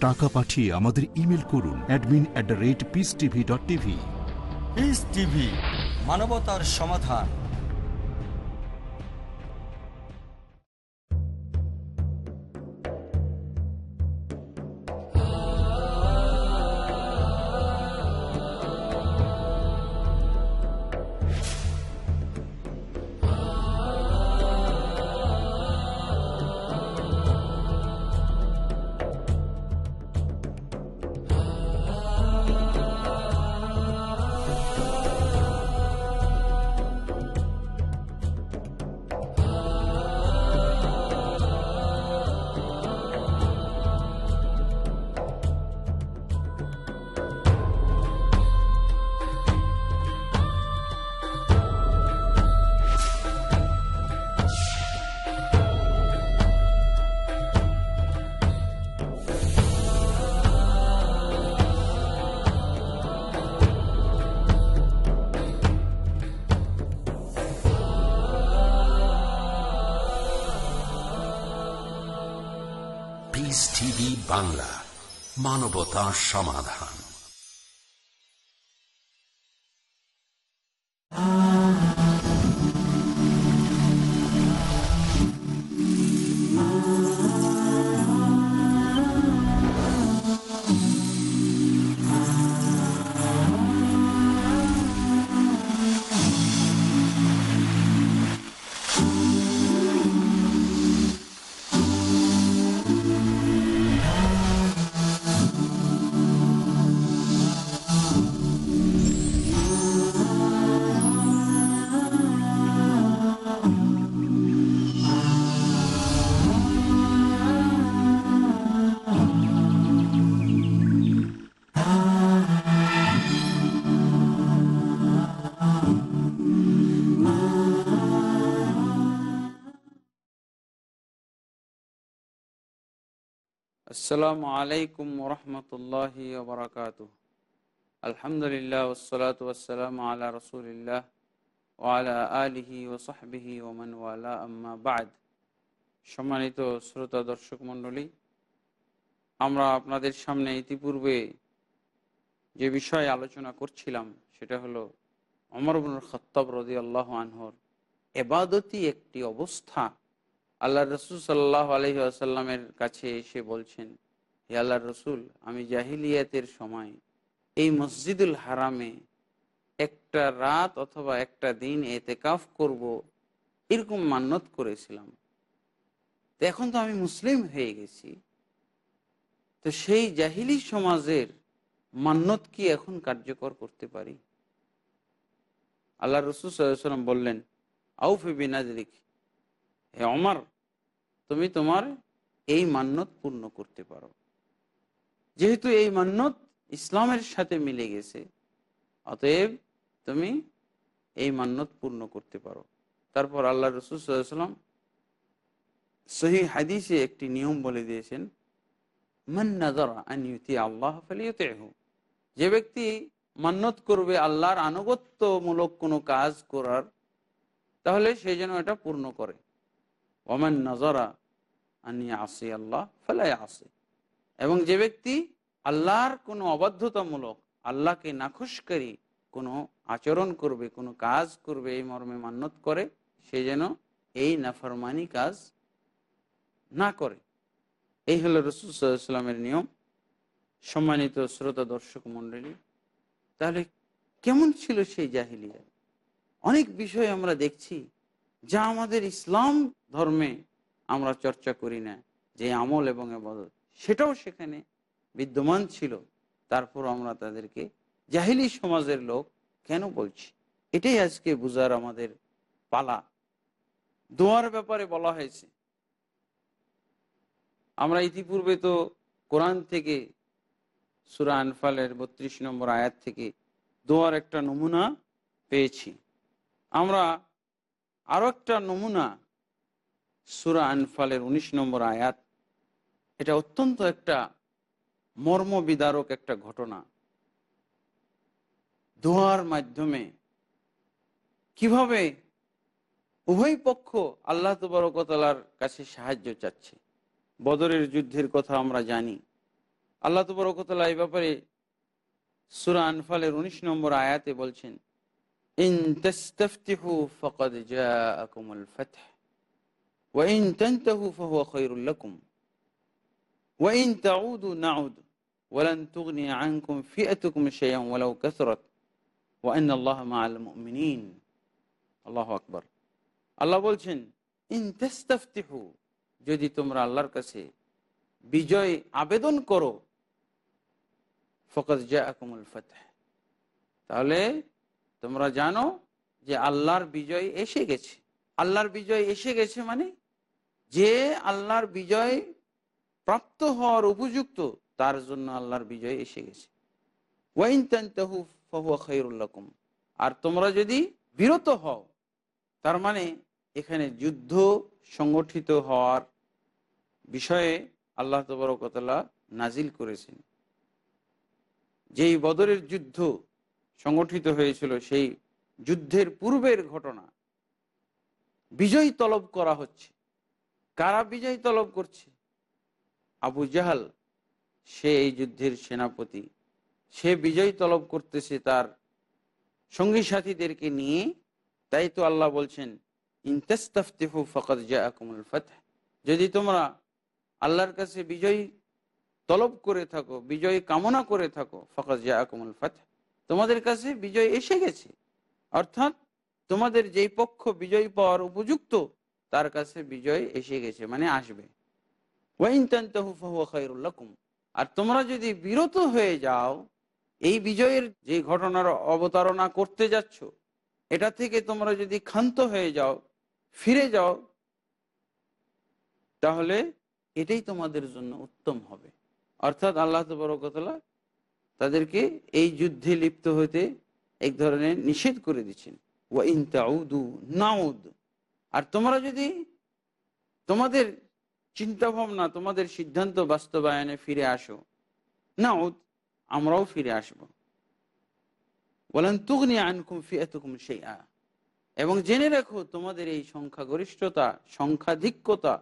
টাকা পাঠিয়ে আমাদের ইমেল করুন মানবতার সমাধান। বাংলা মানবতা সমাধান। আসসালামু আলাইকুম রহমতুল্লাহ ওবরাকাত আলহামদুলিল্লাহ ওসলাত ওসালাম আলা রসুলিল্লাহ ওয়ালা আলিহি ওসাহবিহি ওমান ওয়ালা, আম্মা বাদ। সম্মানিত শ্রোতা দর্শক মণ্ডলী, আমরা আপনাদের সামনে ইতিপূর্বে যে বিষয়ে আলোচনা করছিলাম, সেটা হলো অমরবনুর খত্তব রদি আল্লাহ আনহর এবাদতি একটি অবস্থা। আল্লাহ রসুল সাল্লাহ আলহি আসাল্লামের কাছে এসে বলছেন, হে আল্লাহ রসুল, আমি জাহিলিয়াতের সময় এই মসজিদুল হারামে একটা রাত অথবা একটা দিন এতেকাফ করব, এরকম মান্যত করেছিলাম। তো এখন তো আমি মুসলিম হয়ে গেছি। তো সেই জাহিলি সমাজের মান্যত কি এখন কার্যকর করতে পারি? আল্লাহ রসুল সাল্লাম বললেন, আউফে বিনাজরিক হে অমর তুমি তোমার এই মান্যত পূর্ণ করতে পারো। যেহেতু এই মান্যত ইসলামের সাথে মিলে গেছে, অতএব তুমি এই মান্যত পূর্ণ করতে পারো। তারপর আল্লাহ রসুল সহি হাদিসে একটি নিয়ম বলে দিয়েছেন আল্লাহ যে ব্যক্তি মান্যত করবে আল্লাহর আনুগত্যমূলক কোনো কাজ করার, তাহলে সে যেন এটা পূর্ণ করে। ওমান নজরা আনি আসি আল্লাহ ফেলাই আসে এবং যে ব্যক্তি আল্লাহর কোনো অবাধ্যতামূলক, আল্লাহকে নাখুশকারী কোনো আচরণ করবে, কোনো কাজ করবে, এই মর্মে মান্যত করে, সে যেন এই নাফরমানি কাজ না করে। এই হলো রসুলামের নিয়ম। সম্মানিত শ্রোতা, দর্শক, মণ্ডলী, তাহলে কেমন ছিল সেই জাহিলিয়া অনেক বিষয় আমরা দেখছি। যা আমাদের ইসলাম ধর্মে আমরা চর্চা করি না, যে আমল এবং আবাদত, সেটাও সেখানে বিদ্যমান ছিল। তারপর আমরা তাদেরকে জাহিলি সমাজের লোক কেন বলছি? এটাই আজকে বুঝার আমাদের পালা। দোয়ার ব্যাপারে বলা হয়েছে। আমরা ইতিপূর্বে তো কোরআন থেকে সুরা আনফালের বত্রিশ নম্বর আয়াত থেকে দোয়ার একটা নমুনা পেয়েছি। আমরা আরও একটা নমুনা সুরা আনফালের ১৯ নম্বর আয়াত। এটা অত্যন্ত একটা মর্মবিদারক একটা ঘটনা। দোয়ার মাধ্যমে কীভাবে উভয় পক্ষ আল্লাহ তবরকতালার কাছে সাহায্য চাচ্ছে। বদরের যুদ্ধের কথা আমরা জানি। আল্লাহ তবরকতলা এই ব্যাপারে সুরা আনফালের উনিশ নম্বর আয়াতে বলছেন ইন তাস্তাফতিহু ফাকাদ জাআকুমুল ফাতহ ওয়া ইন তানতাহু ফাহুয়া খায়রুল লাকুম ওয়া ইন তাউদু নাউদ ওয়ালান তুগনি আনকুম ফিআতুকুম শাইআন ওয়ালাউ কাসরাত ওয়া ইন্না আল্লাহা মাআল মুমিনিন আল্লাহু আকবার আল্লাহ বলছেন ইন তাস্তাফতিহু যদি তোমরা আল্লাহর কাছে বিজয় আবেদন করো ফকত জাকুমুল ফতহ তাহলে তোমরা জানো যে আল্লাহর বিজয় এসে গেছে। আল্লাহর বিজয় এসে গেছে মানে যে আল্লাহর বিজয় প্রাপ্ত হওয়ার উপযুক্ত, তার জন্য আল্লাহর বিজয় এসে গেছে। ওয়াইন তান্তাহু ফাহুয়া খায়রুল্লাকুম আর তোমরা যদি বিরত হও, তার মানে এখানে যুদ্ধ সংগঠিত হওয়ার বিষয়ে আল্লাহ তবরকতলা নাজিল করেছেন। যেই বদরের যুদ্ধ সংগঠিত হয়েছিল সেই যুদ্ধের পূর্বের ঘটনা। বিজয় তলব করা হচ্ছে। কারা বিজয় তলব করছে? আবু জাহাল, সে এই যুদ্ধের সেনাপতি। সে বিজয় তলব করতেছে তার সঙ্গী সাথীদেরকে নিয়ে। তাই তো আল্লাহ বলছেন ইনতাস্তাফতিহু ফকত জাআকুমুল ফাতহ। যদি তোমরা আল্লাহর কাছে বিজয় তলব করে থাকো, বিজয় কামনা করে থাকো ফকত জাআকুমুল ফাতহ। তোমাদের কাছে বিজয় এসে গেছে। অর্থাৎ তোমাদের যেই পক্ষ বিজয় পাওয়ার উপযুক্ত, তার কাছে বিজয় এসে গেছে মানে আসবে। আর তোমরা যদি বিরত হয়ে যাও, এই বিজয়ের যে ঘটনার অবতারণা করতে যাচ্ছ, এটা থেকে তোমরা যদি ক্ষান্ত হয়ে যাও, ফিরে যাও, তাহলে এটাই তোমাদের জন্য উত্তম হবে। অর্থাৎ আল্লাহ তবরকতলা তাদেরকে এই যুদ্ধে লিপ্ত হতে এক ধরনের নিষেধ করে দিচ্ছেন। ওয়াইন তাউদু নাউদ। আর তোমরা যদি তোমাদের চিন্তা ভাবনা তোমাদের সিদ্ধান্ত বাস্তবায়নে ফিরে আসো, নাউদ, আমরাও ফিরে আসব। বলেন তুগনি আনকুম ফিয়াতুকুম আ এবং জেনে রাখো, তোমাদের এই সংখ্যাগরিষ্ঠতা, সংখ্যাধিক্যতা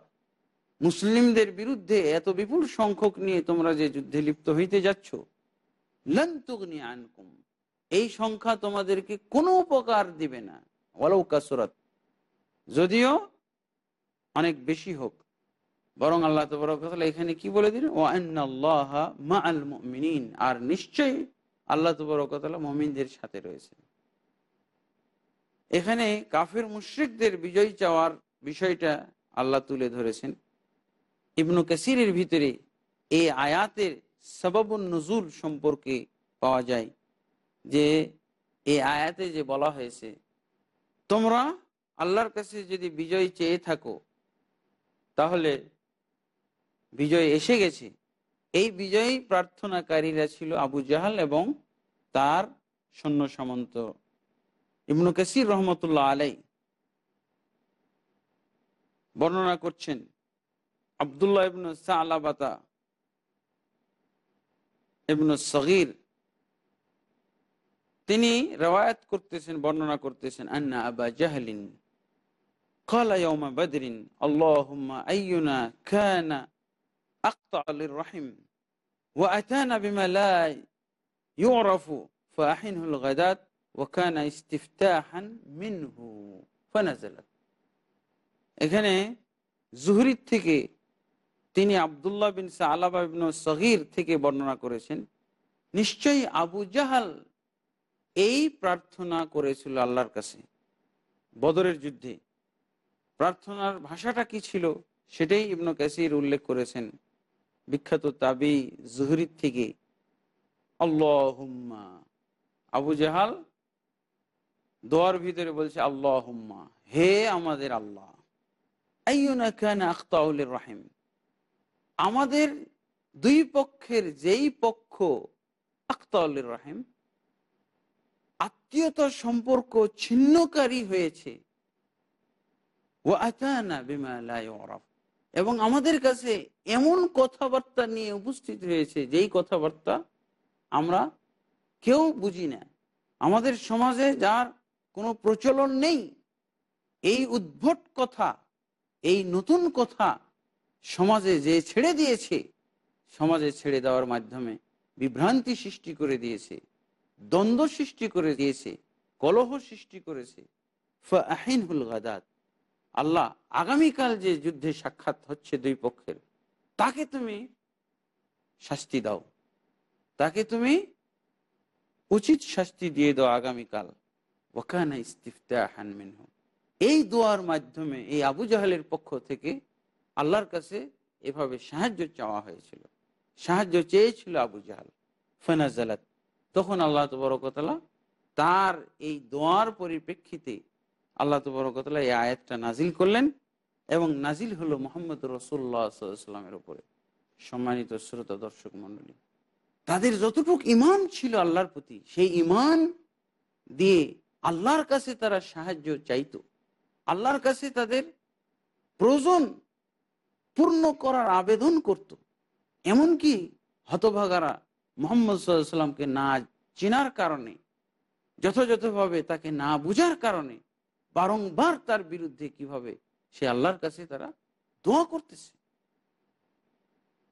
মুসলিমদের বিরুদ্ধে এত বিপুল সংখ্যক নিয়ে তোমরা যে যুদ্ধে লিপ্ত হইতে যাচ্ছ লন্তুগ্নি আনকুম। এই সংখ্যা তোমাদেরকে কোনো উপকার দিবে না। ওয়ালাউ কাসরত। যদিও অনেক বেশি হোক। বরং আল্লাহ তবরকতলা এখানে কি বলে দিন ও আর নিশ্চয়ই আল্লাহ তবরকতলা মমিনদের সাথে রয়েছে। এখানে কাফের মুশ্রিকদের বিজয় চাওয়ার বিষয়টা আল্লাহ তুলে ধরেছেন। ইবনু কাসিরের ভিতরে এই আয়াতের সবাবুন নজুল সম্পর্কে পাওয়া যায় যে এই আয়াতে যে বলা হয়েছে, তোমরা আল্লাহর কাছে যদি বিজয় চেয়ে থাকো, তাহলে বিজয় এসে গেছে। এই বিজয়ী প্রার্থনাকারীরা ছিল আবু জাহাল এবং তার সৈন্য সামন্ত। ইবনু কাসির রহমতুল্লাহ আলাই বর্ণনা করছেন, আবদুল্লাহ ইবনু সালাবাতা ইবনু সগির তিনি রেওয়ায়াত করতেছেন বর্ণনা করতেছেন আন্না আবা জাহলিন قال يوم بدر اللهم أينا كان أقطع للرحم وأتانا بما لا يعرف فأحنه الغداة وكان استفتاحا منه فنزلت এখানে জুহরির থেকে তিনি আবদুল্লাহ বিন সালাবা বিন সগির থেকে বর্ণনা করেছেন, নিশ্চয়ই আবু জাহাল এই প্রার্থনা করেছিল আল্লাহর কাছে। বদরের যুদ্ধে প্রার্থনার ভাষাটা কি ছিল সেটাই ইবনু কাসির উল্লেখ করেছেন। বিখ্যাত তাবি জুহরির থেকে, আল্লাহুম্মা। আবু জাহাল দোয়ার ভিতরে বলছে, আল্লাহুম্মা, হে আমাদের আল্লাহ। কানা আখতাউলির রাহিম। আমাদের দুই পক্ষের যেই পক্ষ আখতাউলির রাহিম, আত্মীয়তার সম্পর্ক ছিন্নকারী হয়েছে। এবং আমাদের কাছে এমন কথাবার্তা নিয়ে উপস্থিত হয়েছে, যেই কথাবার্তা আমরা কেউ বুঝি না। আমাদের সমাজে যার কোনো প্রচলন নেই, এই উদ্ভট কথা, এই নতুন কথা সমাজে যে ছেড়ে দিয়েছে, সমাজে ছেড়ে দেওয়ার মাধ্যমে বিভ্রান্তি সৃষ্টি করে দিয়েছে, দ্বন্দ্ব সৃষ্টি করে দিয়েছে, কলহ সৃষ্টি করেছে। ফাহিনহুল গাদাত। আল্লাহ আগামীকাল যে যুদ্ধে সাক্ষাৎ হচ্ছে দুই পক্ষের, তাকে তুমি শাস্তি দাও। তাকে তুমি উচিত শাস্তি দিয়ে দাও আগামীকাল। ওখানে ইস্তিফতাহান মিনহু। এই দোয়ার মাধ্যমে এই আবু জাহালের পক্ষ থেকে আল্লাহর কাছে এভাবে সাহায্য চাওয়া হয়েছিল। সাহায্য চেয়েছিল আবু জাহাল। ফেনাজালাত। তখন আল্লাহ তবরকতলা তার এই দোয়ার পরিপ্রেক্ষিতে আল্লাহ তবরকতলা এই আয়াতটা নাজিল করলেন এবং নাজিল হলো মোহাম্মদ রসুল্লাহামের উপরে। সম্মানিত শ্রোতা, দর্শক মন্ডলী তাদের যতটুক ইমান ছিল আল্লাহর প্রতি, সেই ইমান দিয়ে আল্লাহর কাছে তারা সাহায্য চাইতো। আল্লাহর কাছে তাদের প্রয়োজন পূর্ণ করার আবেদন করত। এমনকি হতভাগারা মোহাম্মদ সাল্লামকে না চেনার কারণে, যথাযথভাবে তাকে না বুঝার কারণে বারংবার তার বিরুদ্ধে কীভাবে সে আল্লাহর কাছে তারা দোয়া করতেছে।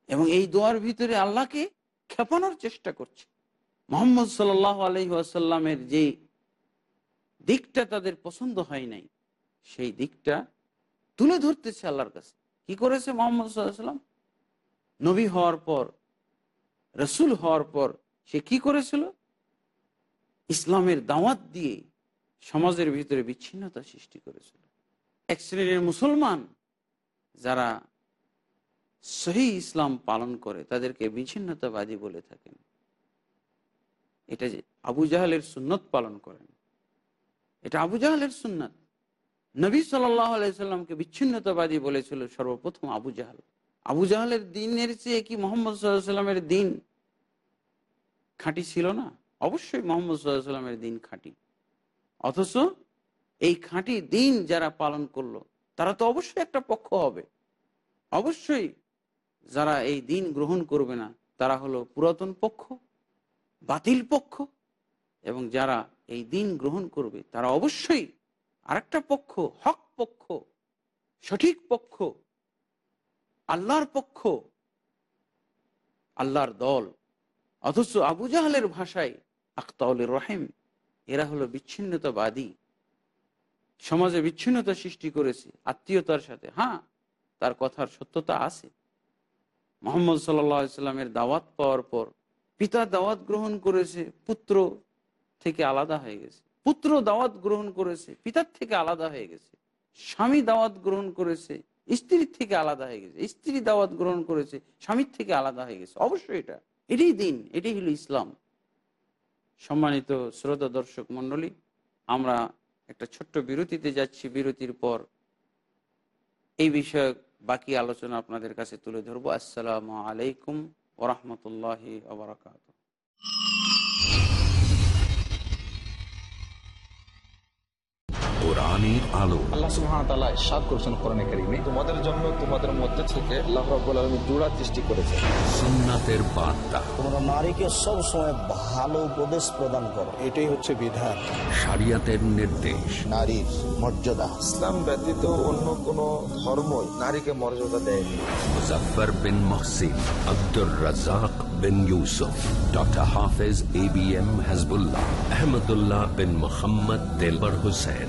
এবং এই দোয়ার ভিতরে আল্লাহকে খেপানোর চেষ্টা করছে। মোহাম্মদ সাল আলহি আসাল্লামের যে দিকটা তাদের পছন্দ হয় নাই, সেই দিকটা তুলে ধরতেছে আল্লাহর কাছে। কি করেছে মোহাম্মদ সাল্লাম নবী হওয়ার পর, রসুল হওয়ার পর সে কি করেছিল? ইসলামের দাওয়াত দিয়ে সমাজের ভিতরে বিচ্ছিন্নতা সৃষ্টি করেছিল। এক শ্রেণির মুসলমান যারা সহি ইসলাম পালন করে, তাদেরকে বিচ্ছিন্নতাবাদী বলে থাকেন। এটা যে আবু জাহালের সুন্নত পালন করেন। এটা আবু জাহালের সুন্নত। নবী সাল্লামকে বিচ্ছিন্নতাবাদী বলেছিল সর্বপ্রথম আবু জাহাল। আবু জাহালের দিনের চেয়ে কি মোহাম্মদ সাল্লামের দিন খাঁটি ছিল না? অবশ্যই মোহাম্মদ সাল্লামের দিন খাঁটি। অথচ এই খাঁটি দিন যারা পালন করল, তারা তো অবশ্যই একটা পক্ষ হবে। অবশ্যই যারা এই দিন গ্রহণ করবে না, তারা হলো পুরাতন পক্ষ, বাতিল পক্ষ, এবং যারা এই দিন গ্রহণ করবে, তারা অবশ্যই আরেকটা পক্ষ, হক পক্ষ, সঠিক পক্ষ, আল্লাহর পক্ষ, আল্লাহর দল। অথচ আবু জাহালের ভাষায় আখতাউল রহেম, এরা হলো বিচ্ছিন্নতাবাদী। সমাজে বিচ্ছিন্নতা সৃষ্টি করেছে, আত্মীয়তার সাথে। হ্যাঁ তার কথার সত্যতা আছে। মোহাম্মদ সাল্লামের দাওয়াত পাওয়ার পর, পিতা দাওয়াত গ্রহণ করেছে, পুত্র থেকে আলাদা হয়ে গেছে। পুত্র দাওয়াত গ্রহণ করেছে, পিতার থেকে আলাদা হয়ে গেছে, স্বামী দাওয়াত গ্রহণ করেছে, স্ত্রীর থেকে আলাদা হয়ে গেছে, স্ত্রী দাওয়াত গ্রহণ করেছে, স্বামীর থেকে আলাদা হয়ে গেছে। অবশ্যই এটা, এটাই দিন, এটাই হলো ইসলাম। সম্মানিত শ্রোতা দর্শক মন্ডলী আমরা একটা ছোট্ট বিরতিতে যাচ্ছি। বিরতির পর এই বিষয়ে বাকি আলোচনা আপনাদের কাছে তুলে ধরবো। আসসালামু আলাইকুম ওরহমতুল্লাহ আবরাকাত কোরআনের আলো। আল্লাহ তাআলা ইরশাদ করেছেন কোরআনে কারীমে। তোমাদের জন্য তোমাদের মধ্যে থেকে আল্লাহ রাব্বুল আলামিন জোড়া সৃষ্টি করেছেন। সুন্নাতের বার্তা। তোমরা নারীকে সবসময় ভালো উপদেশ প্রদান করো। এটাই হচ্ছে বিধান। শরিয়াতের নির্দেশ। নারীর মর্যাদা। ইসলাম ব্যতীত অন্য কোন ধর্মই নারীকে মর্যাদা দেয়নি। Muzaffar bin Mohsin Abdur Razzak bin Yusuf doctor Hafez A B M Hizbullah Ahmadullah bin Mohammad Delwar Hussain.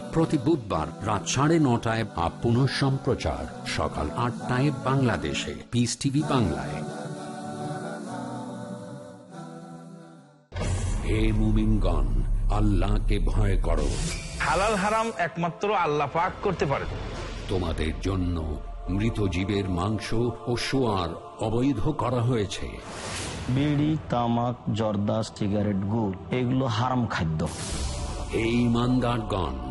প্রতি বুধবার রাত সাড়ে নটায় বা পুনঃ সম্প্রচার সকাল আটটায় বাংলাদেশে। পিস টিভি বাংলায়। হে মুমিনগণ আল্লাহকে ভয় করো। হালাল হারাম একমাত্র আল্লাহ পাক করতে পারে। তোমাদের জন্য মৃত জীবের মাংস ও সোয়ার অবৈধ করা হয়েছে। বিড়ি তামাক জর্দা সিগারেট গুড় এগুলো হারাম খাদ্য। এই ইমানদারগণ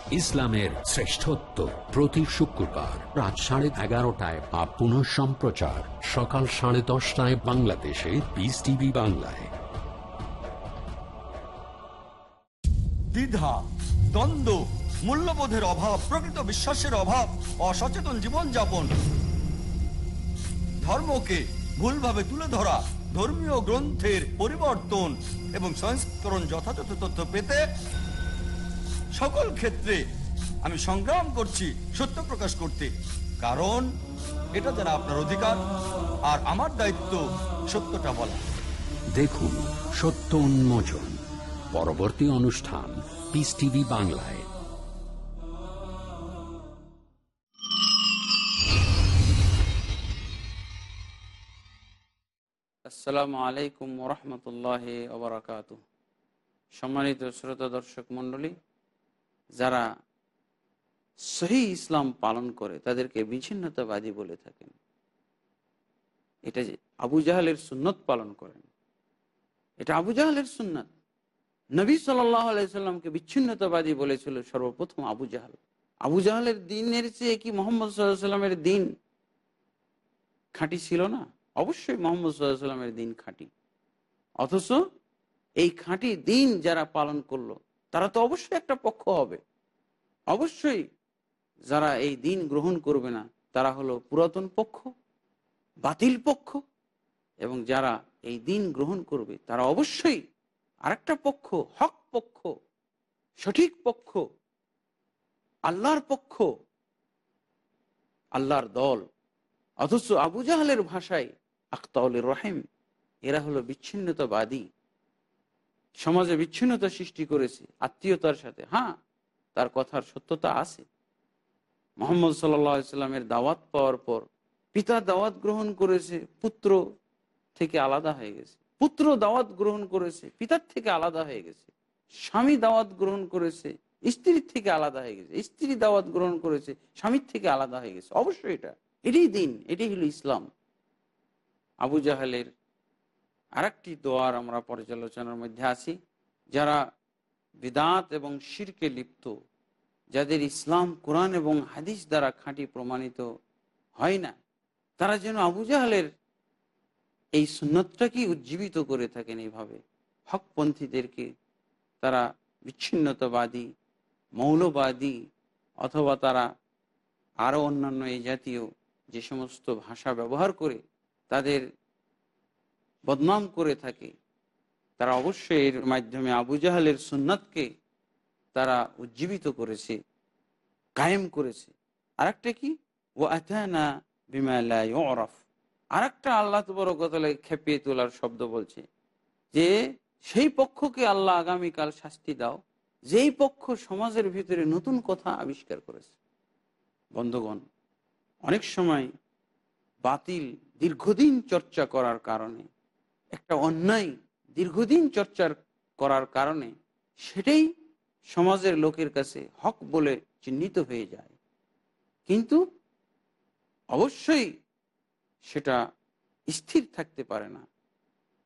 ইসলামের শ্রেষ্ঠত্ব প্রতি শুক্রবার রাত সাড়ে এগারোটায় বা পুনঃ সম্প্রচার। সকাল সাড়ে দশটায় বাংলাদেশে পিস টিভি বাংলায়। দ্বিধা, দ্বন্দ্ব, মূল্যবোধের অভাব, প্রকৃত বিশ্বাসের অভাব, অসচেতন জীবনযাপন। ধর্মকে ভুলভাবে তুলে ধরা, ধর্মীয় গ্রন্থের পরিবর্তন এবং সংস্করণ যথাযথ তথ্য পেতে সকল ক্ষেত্রে আমি সংগ্রাম করছি সত্য প্রকাশ করতে। কারণ এটা যারা আপনার অধিকার আর আমার দায়িত্ব সত্যটা বলা। দেখুন সত্য উন্মোচন পরবর্তী অনুষ্ঠান পিস টিভি বাংলায়। আসসালামু আলাইকুম রহমতুল্লাহ সম্মানিত শ্রোতা দর্শক মণ্ডলী যারা সহি ইসলাম পালন করে, তাদেরকে বিচ্ছিন্নতাবাদী বলে থাকেন। এটা আবু জাহালের সুন্নত পালন করেন, এটা আবু জাহালের সুন্নত। নবী সাল্লাহ বিচ্ছিন্নতাবাদী বলেছিল সর্বপ্রথম আবু জাহাল। আবু জাহালের দিনের চেয়ে কি মোহাম্মদ সাল্লামের দিন খাঁটি ছিল না? অবশ্যই মোহাম্মদ সাল্লামের দিন খাঁটি। অথচ এই খাঁটি দিন যারা পালন করল তারা তো অবশ্যই একটা পক্ষ হবে। অবশ্যই যারা এই দিন গ্রহণ করবে না, তারা হলো পুরাতন পক্ষ, বাতিল পক্ষ, এবং যারা এই দিন গ্রহণ করবে, তারা অবশ্যই আরেকটা পক্ষ, হক পক্ষ, সঠিক পক্ষ, আল্লাহর পক্ষ, আল্লাহর দল। অথচ আবু জাহালের ভাষায় আখতাউল রহিম, এরা হলো বিচ্ছিন্নতাবাদী। সমাজে বিচ্ছিন্নতা সৃষ্টি করেছে, আত্মীয়তার সাথে। হ্যাঁ তার কথার সত্যতা আছে। মোহাম্মদ সাল্লামের দাওয়াত পাওয়ার পর পিতা দাওয়াত গ্রহণ করেছে, পুত্র থেকে আলাদা হয়ে গেছে। পুত্র দাওয়াত গ্রহণ করেছে, পিতার থেকে আলাদা হয়ে গেছে। স্বামী দাওয়াত গ্রহণ করেছে, স্ত্রীর থেকে আলাদা হয়ে গেছে। স্ত্রী দাওয়াত গ্রহণ করেছে, স্বামীর থেকে আলাদা হয়ে গেছে। অবশ্যই এটা। এটাই দিন, এটাই হলো ইসলাম। আবু জাহালের আর একটি দোয়ার আমরা পর্যালোচনার মধ্যে আছি। যারা বিদাত এবং শিরকে লিপ্ত, যাদের ইসলাম, কোরআন এবং হাদিস দ্বারা খাঁটি প্রমাণিত হয় না, তারা যেন আবু জাহালের এই সুন্নতটাকেই উজ্জীবিত করে থাকেন এইভাবে? হকপন্থীদেরকে তারা বিচ্ছিন্নতাবাদী, মৌলবাদী, অথবা তারা আরও অন্যান্য এই জাতীয় যে সমস্ত ভাষা ব্যবহার করে তাদের বদনাম করে থাকে, তারা অবশ্যই এর মাধ্যমে আবু জাহালের সুন্নাতকে তারা উজ্জীবিত করেছে, কায়েম করেছে। আর একটা কি? ও আথানা বিমালায় অরফ আর একটা আল্লাহ তবরকতলে খেপিয়ে তোলার শব্দ বলছে যে, সেই পক্ষকে আল্লাহ আগামীকাল শাস্তি দাও, যেই পক্ষ সমাজের ভিতরে নতুন কথা আবিষ্কার করেছে। বন্ধুগণ, অনেক সময় বাতিল দীর্ঘদিন চর্চা করার কারণে একটা অন্যায় দীর্ঘদিন চর্চার করার কারণে সেটাই সমাজের লোকের কাছে হক বলে চিহ্নিত হয়ে যায়। কিন্তু অবশ্যই সেটা স্থির থাকতে পারে না।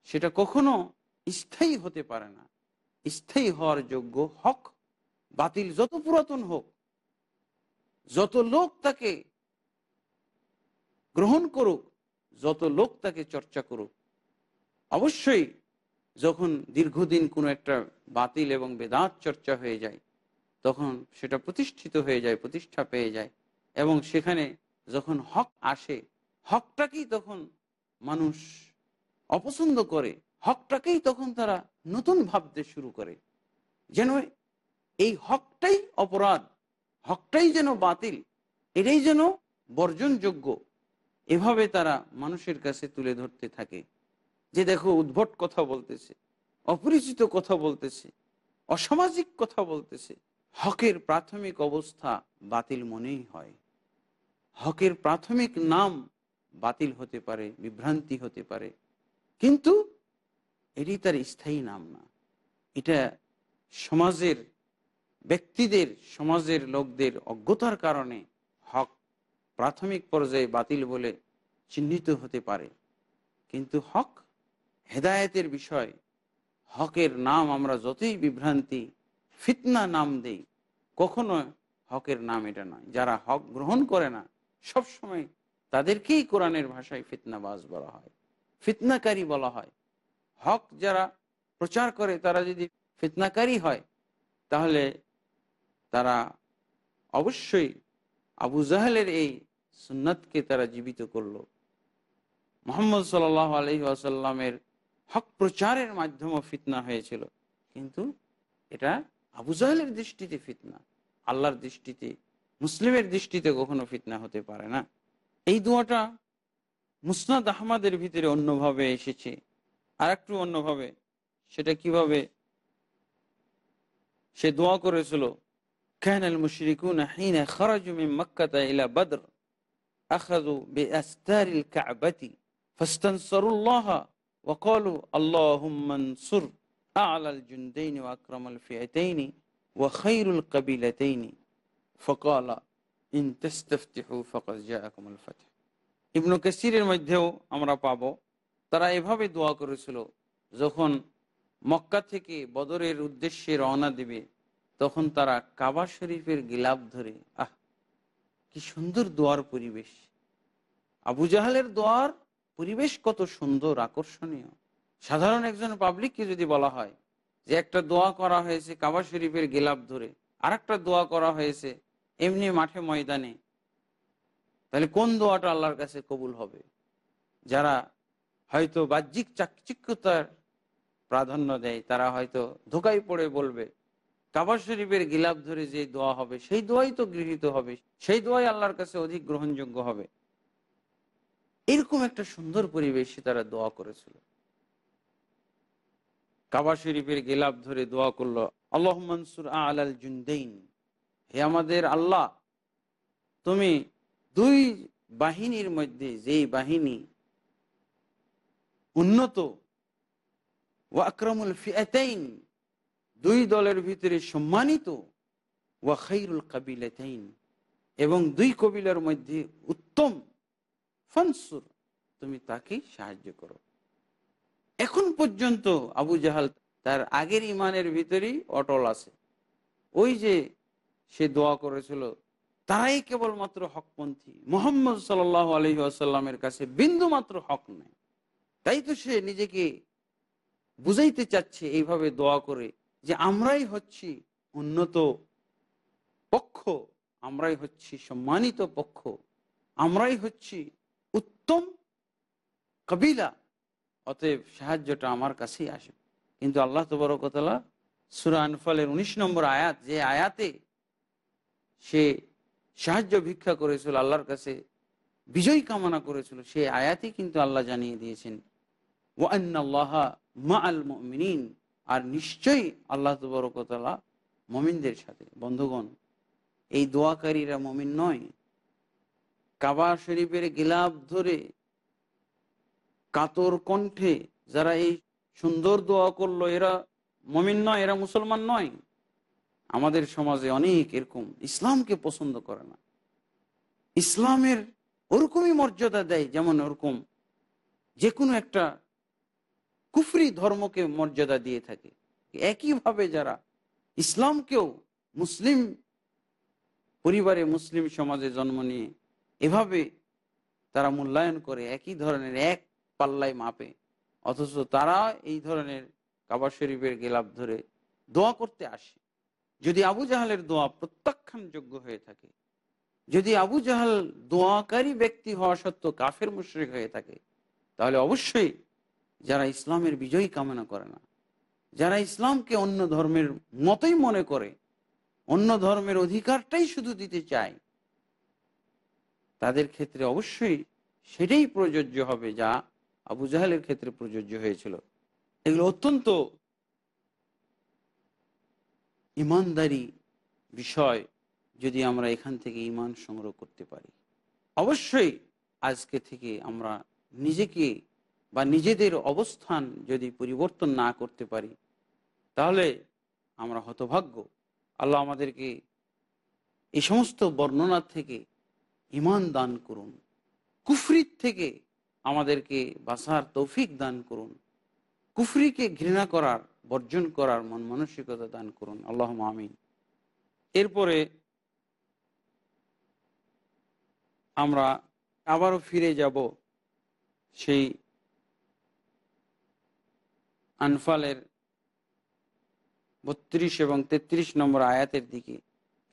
সেটা কখনো স্থায়ী হতে পারে না। স্থায়ী হওয়ার যোগ্য হক বাতিল যত পুরাতন হোক, যত লোক তাকে গ্রহণ করুক, যত লোক তাকে চর্চা করুক অবশ্যই যখন দীর্ঘদিন কোনো একটা বাতিল এবং বেদাত চর্চা হয়ে যায়, তখন সেটা প্রতিষ্ঠিত হয়ে যায়, প্রতিষ্ঠা পেয়ে যায়। এবং সেখানে যখন হক আসে, হকটাকেই তখন মানুষ অপছন্দ করে, হকটাকেই তখন তারা নতুন ভাবতে শুরু করে। যেন এই হকটাই অপরাধ, হকটাই যেন বাতিল, এটাই যেন বর্জনযোগ্য, এভাবে তারা মানুষের কাছে তুলে ধরতে থাকে। যে দেখো উদ্ভট কথা বলতেছে, অপরিচিত কথা বলতেছে, অসামাজিক কথা বলতেছে, হকের প্রাথমিক অবস্থা বাতিল মনেই হয়। হকের প্রাথমিক নাম বাতিল হতে পারে, বিভ্রান্তি হতে পারে, কিন্তু এটি তার স্থায়ী নাম না। এটা সমাজের, ব্যক্তিদের, সমাজের লোকদের অজ্ঞতার কারণে হক প্রাথমিক পর্যায়ে বাতিল বলে চিহ্নিত হতে পারে। কিন্তু হক হেদায়েতের বিষয়, হকের নাম আমরা যতই বিভ্রান্তি, ফিতনা নাম দেই, কখনো হকের নাম এটা নয়। যারা হক গ্রহণ করে না, সবসময় তাদেরকেই কোরআনের ভাষায় ফিতনাবাজ বলা হয়, ফিতনাকারী বলা হয়। হক যারা প্রচার করে, তারা যদি ফিতনাকারী হয়, তাহলে তারা অবশ্যই আবু জাহেলের এই সুন্নাতকে তারা জীবিত করল। মোহাম্মদ সাল আলহি আসাল্লামের হক প্রচারের মাধ্যমে ফিতনা হয়েছিল। কিন্তু এটা আবু জাহেলের দৃষ্টিতে ফিতনা, আল্লাহর দৃষ্টিতে, মুসলিমের দৃষ্টিতে কখনো ফিতনা হতে পারে না। এই দোয়াটা মুসনাদ আহমদের ভিতরে অন্যভাবে এসেছে। আর একটু অন্যভাবে, সেটা কীভাবে সে দোয়া করেছিল? কাহনাল মুশরিকুন হিনা খরাজু মিন মক্কাতা ইলা বদর আখরাজু বিআস্তারিল কাবাতি, ফাস্তানসারুল্লাহ وقالوا اللهم انصر أعلى الجندين وأكرم الفئتين وخير القبيلتين فقال إن تستفتحوا فقد جاءكم الفتح ইবনু কাসিরের মধ্যেও আমরা পাব তারা এভাবে দোয়া করেছিল যখন মক্কা থেকে বদরের উদ্দেশ্যে রওনা দেবে তখন তারা কাবা শরীফের গিলাপ ধরে আহ কি সুন্দর দোয়ার পরিবেশ আবু জাহালের দোয়ার পরিবেশ কত সুন্দর, আকর্ষণীয়। সাধারণ একজন পাবলিককে যদি বলা হয় যে একটা দোয়া করা হয়েছে কাবা শরীফের গেলাপ ধরে আর একটা দোয়া করা হয়েছে এমনি মাঠে ময়দানে, তাহলে কোন দোয়াটা আল্লাহর কাছে কবুল হবে? যারা হয়তো বাহ্যিক চাকচিক্যতার প্রাধান্য দেয়, তারা হয়তো ধোকায় পড়ে বলবে, কাবা শরীফের গিলাপ ধরে যে দোয়া হবে, সেই দোয়াই তো গৃহীত হবে, সেই দোয়াই আল্লাহর কাছে অধিক গ্রহণযোগ্য হবে। এরকম একটা সুন্দর পরিবেশে তারা দোয়া করেছিল। কাবা শরীফের গিলাপ ধরে দোয়া করল আল্লাহ মনসুর আল জুন্দেইন, হে আমাদের আল্লাহ, তুমি দুই বাহিনীর মধ্যে যেই বাহিনী উন্নত ও আকরমুল ফিয়াতাইন, দুই দলের ভিতরে সম্মানিত, ওয়া খৈরুল কাবিলাতাইন এবং দুই কবিলার মধ্যে উত্তম ফনসুর, তুমি তাকেই সাহায্য করো। এখন পর্যন্ত আবু জাহাল তার আগের ইমানের ভিতরেই অটল আছে। ওই যে সে দোয়া করেছিল, তারাই কেবলমাত্র হকপন্থী। মোহাম্মদ সাল আলহি আসাল্লামের কাছে বিন্দু মাত্র হক নেই। তাই তো সে নিজেকে বুঝাইতে চাচ্ছে এইভাবে দোয়া করে যে আমরাই হচ্ছি উন্নত পক্ষ, আমরাই হচ্ছি সম্মানিত পক্ষ, আমরাই হচ্ছি উত্তম কবিলা। অতএব সাহায্যটা আমার কাছেই আসে। কিন্তু আল্লাহ তবরকতলা সুরা আনফালের উনিশ নম্বর আয়াত, যে আয়াতে সে সাহায্য ভিক্ষা করেছিল, আল্লাহর কাছে বিজয় কামনা করেছিল সে আয়াতই কিন্তু আল্লাহ জানিয়ে দিয়েছেন। ওয়ান্নাল্লাহ মা আল মিন আর নিশ্চয়ই আল্লাহ তবরকতলা মমিনদের সাথে। বন্ধুগণ, এই দোয়াকারীরা মমিন নয় কাবা শরীফের গিলাপ ধরে কাতর কণ্ঠে যারা এই সুন্দর দোয়া করল, এরা মমিন নয়, এরা মুসলমান নয়। আমাদের সমাজে অনেক এরকম ইসলামকে পছন্দ করে না। ইসলামের ওরকমই মর্যাদা দেয় যেমন ওরকম যে কোনো একটা কুফরি ধর্মকে মর্যাদা দিয়ে থাকে। একইভাবে যারা ইসলামকেও মুসলিম পরিবারে মুসলিম সমাজে জন্ম নিয়ে এভাবে তারা মূল্যায়ন করে, একই ধরনের এক পাল্লায় মাপে। অথচ তারা এই ধরনের কাবা শরীফের গেলাপ ধরে দোয়া করতে আসে। যদি আবু জাহালের দোয়া প্রত্যাখ্যানযোগ্য হয়ে থাকে, যদি আবু জাহাল দোয়াকারী ব্যক্তি হওয়া সত্ত্বেও কাফের মুশ্রিক হয়ে থাকে, তাহলে অবশ্যই যারা ইসলামের বিজয়ী কামনা করে না, যারা ইসলামকে অন্য ধর্মের মতোই মনে করে, অন্য ধর্মের অধিকারটাই শুধু দিতে চায় তাদের ক্ষেত্রে অবশ্যই সেটাই প্রযোজ্য হবে যা আবু জাহালের ক্ষেত্রে প্রযোজ্য হয়েছিল। এগুলো অত্যন্ত ইমানদারি বিষয় যদি আমরা এখান থেকে ইমান সংগ্রহ করতে পারি। অবশ্যই আজকে থেকে আমরা নিজেকে বা নিজেদের অবস্থান যদি পরিবর্তন না করতে পারি, তাহলে আমরা হতভাগ্য। আল্লাহ আমাদেরকে এই সমস্ত বর্ণনা থেকে ইমান দান করুন। কুফরির থেকে আমাদেরকে বাসার তৌফিক দান করুন। কুফরিকে ঘৃণা করার, বর্জন করার মন মানসিকতা দান করুন। আল্লাহ আমিন। এরপরে আমরা আবারও ফিরে যাব সেই আনফালের বত্রিশ এবং তেত্রিশ নম্বর আয়াতের দিকে।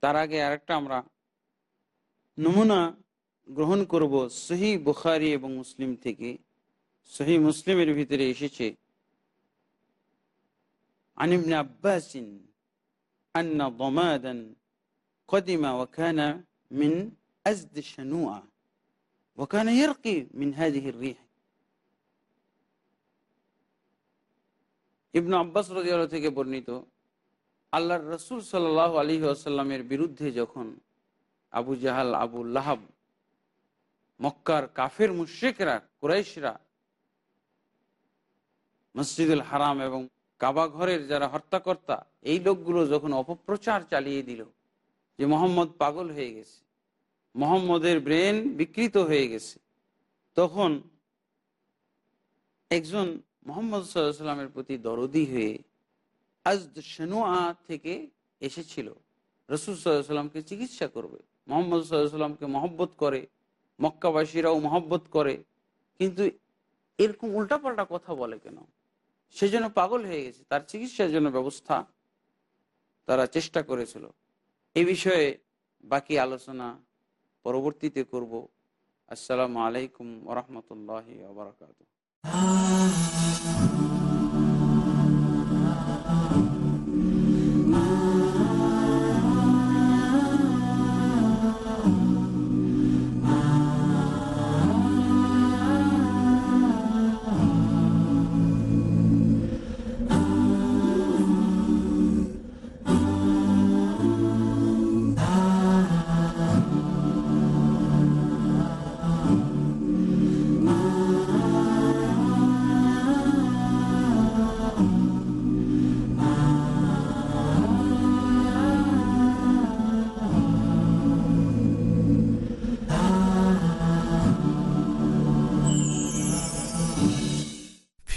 তার আগে আরেকটা আমরা নমুনা গ্রহণ করব সহি বুখারি এবং মুসলিম থেকে সহি মুসলিমের ভিতরে এসেছে আনিবনে আব্বাসিন আন্না ضمادا قدم وكان من أزد الشنوءة وكان يرقي من هذه الريح ইবনু আব্বাস রাজিয়াল থেকে বর্ণিত আল্লাহর রসুল সাল আলী আসাল্লামের বিরুদ্ধে যখন আবু জাহাল, আবু লাহাব, মক্কার কাফের মুশ্রিকরা, কুরাইশরা, মসজিদুল হারাম এবং কাবা ঘরের যারা হত্যাকর্তা এই লোকগুলো যখন অপপ্রচার চালিয়ে দিল যে মোহাম্মদ পাগল হয়ে গেছে, মোহাম্মদের ব্রেন বিকৃত হয়ে গেছে, তখন একজন মোহাম্মদ সাল্লামের প্রতি দরদি হয়ে আজ সেনুয়া থেকে এসেছিল, রসুল সাল্লামকে চিকিৎসা করবে। মোহাম্মদ সাল্লামকে মহব্বত করে, মক্কাবাসীরাও মহব্বত করে, কিন্তু এরকম উল্টাপাল্টা কথা বলে কেন? সেজন্য পাগল হয়ে গেছে, তার চিকিৎসার জন্য ব্যবস্থা তারা চেষ্টা করেছিল। এ বিষয়ে বাকি আলোচনা পরবর্তীতে করব। আসসালামু আলাইকুম ওরহমতুল্লাহ আবরকাত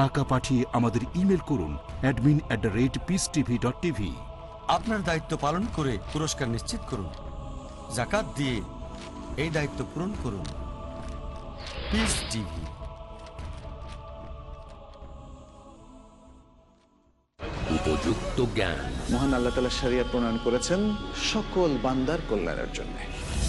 টাকা পাঠিয়ে আমাদের ইমেল করুন admin at the rate peace TV dot TV আপনার দায়িত্ব পালন করে পুরস্কার নিশ্চিত করুন। জাকাত দিয়ে এই দায়িত্ব পূরণ করুন। পিস টিভি উপযুক্ত জ্ঞান। মহান আল্লাহ তালা সারিয়া প্রণয়ন করেছেন সকল বান্দার কল্যাণের জন্য।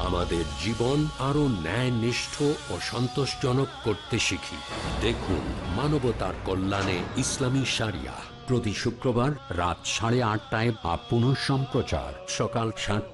আমাদের জীবন আরও ন্যায় নিষ্ঠ ও সন্তোষজনক করতে শিখি। দেখুন মানবতার কল্যাণে ইসলামী সারিয়া। প্রতি শুক্রবার রাত সাড়ে আটটায় বা পুনঃ সম্প্রচার সকাল সাতটায়